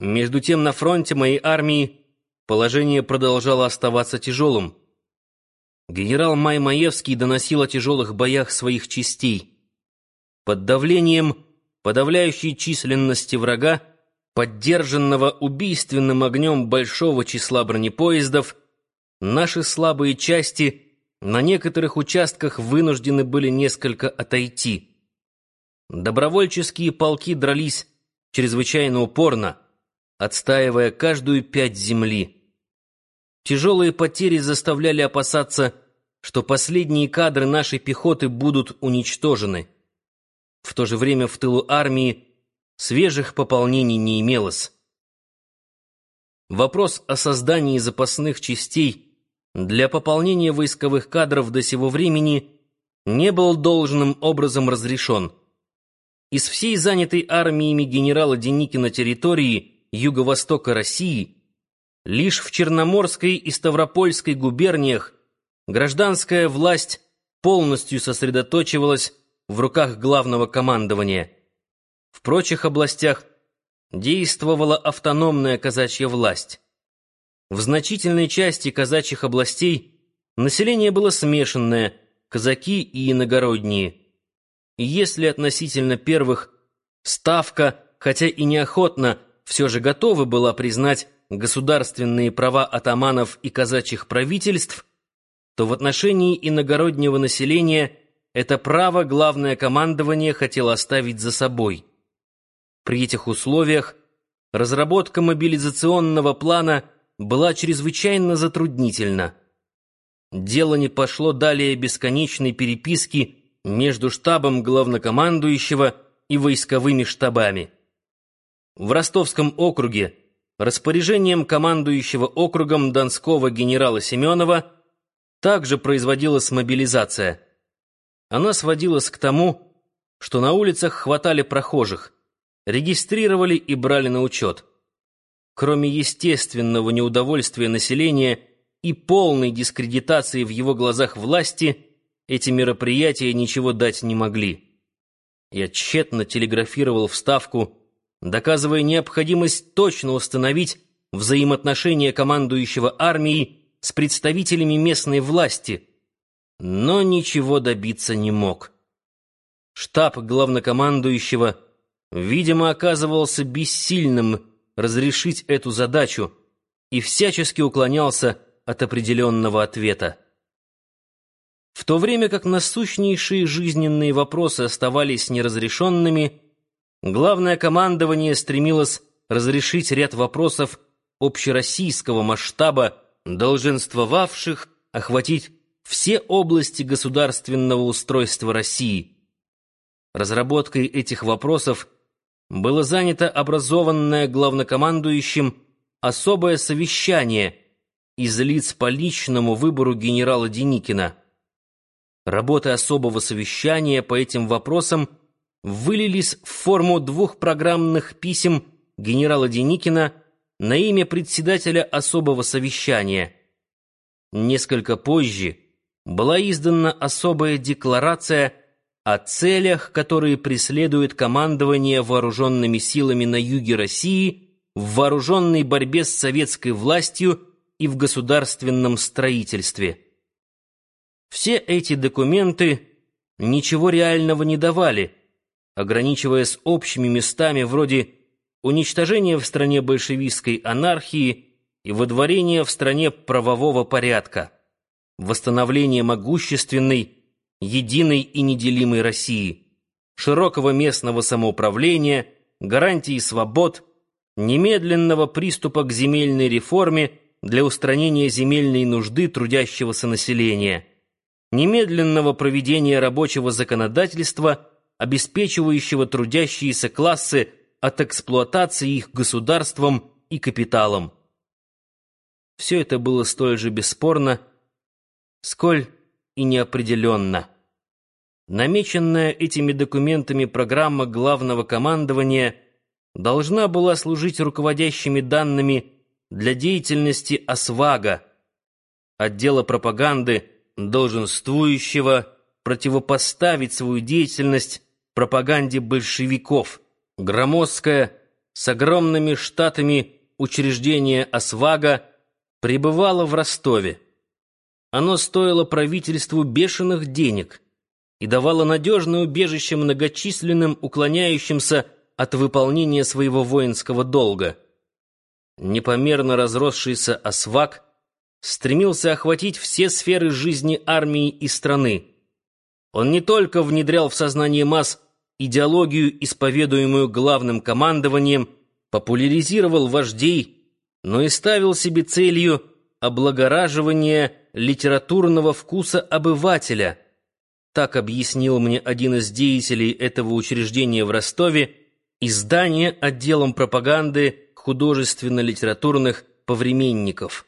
Между тем на фронте моей армии положение продолжало оставаться тяжелым. Генерал Маймаевский доносил о тяжелых боях своих частей. Под давлением подавляющей численности врага, поддержанного убийственным огнем большого числа бронепоездов, наши слабые части на некоторых участках вынуждены были несколько отойти. Добровольческие полки дрались чрезвычайно упорно, отстаивая каждую пять земли. Тяжелые потери заставляли опасаться, что последние кадры нашей пехоты будут уничтожены. В то же время в тылу армии свежих пополнений не имелось. Вопрос о создании запасных частей для пополнения войсковых кадров до сего времени не был должным образом разрешен. Из всей занятой армиями генерала Деникина территории юго-востока России, лишь в Черноморской и Ставропольской губерниях гражданская власть полностью сосредоточивалась в руках главного командования. В прочих областях действовала автономная казачья власть. В значительной части казачьих областей население было смешанное, казаки и иногородние. И если относительно первых ставка, хотя и неохотно, все же готова была признать государственные права атаманов и казачьих правительств, то в отношении иногороднего населения это право главное командование хотело оставить за собой. При этих условиях разработка мобилизационного плана была чрезвычайно затруднительна. Дело не пошло далее бесконечной переписки между штабом главнокомандующего и войсковыми штабами. В Ростовском округе распоряжением командующего округом Донского генерала Семенова также производилась мобилизация. Она сводилась к тому, что на улицах хватали прохожих, регистрировали и брали на учет. Кроме естественного неудовольствия населения и полной дискредитации в его глазах власти, эти мероприятия ничего дать не могли. Я тщетно телеграфировал в Ставку доказывая необходимость точно установить взаимоотношения командующего армией с представителями местной власти, но ничего добиться не мог. Штаб главнокомандующего, видимо, оказывался бессильным разрешить эту задачу и всячески уклонялся от определенного ответа. В то время как насущнейшие жизненные вопросы оставались неразрешенными, Главное командование стремилось разрешить ряд вопросов общероссийского масштаба, долженствовавших охватить все области государственного устройства России. Разработкой этих вопросов было занято образованное главнокомандующим особое совещание из лиц по личному выбору генерала Деникина. Работы особого совещания по этим вопросам – вылились в форму двух программных писем генерала Деникина на имя председателя особого совещания. Несколько позже была издана особая декларация о целях, которые преследует командование вооруженными силами на юге России в вооруженной борьбе с советской властью и в государственном строительстве. Все эти документы ничего реального не давали – ограничиваясь общими местами вроде уничтожения в стране большевистской анархии и водворения в стране правового порядка, восстановления могущественной, единой и неделимой России, широкого местного самоуправления, гарантии свобод, немедленного приступа к земельной реформе для устранения земельной нужды трудящегося населения, немедленного проведения рабочего законодательства – обеспечивающего трудящиеся классы от эксплуатации их государством и капиталом. Все это было столь же бесспорно, сколь и неопределенно. Намеченная этими документами программа главного командования должна была служить руководящими данными для деятельности ОСВАГа, отдела пропаганды, долженствующего противопоставить свою деятельность пропаганде большевиков, громоздкая, с огромными штатами учреждения «Освага» пребывало в Ростове. Оно стоило правительству бешеных денег и давало надежное убежище многочисленным уклоняющимся от выполнения своего воинского долга. Непомерно разросшийся «Осваг» стремился охватить все сферы жизни армии и страны. Он не только внедрял в сознание масс идеологию, исповедуемую главным командованием, популяризировал вождей, но и ставил себе целью облагораживание литературного вкуса обывателя. Так объяснил мне один из деятелей этого учреждения в Ростове, издание отделом пропаганды художественно-литературных повременников.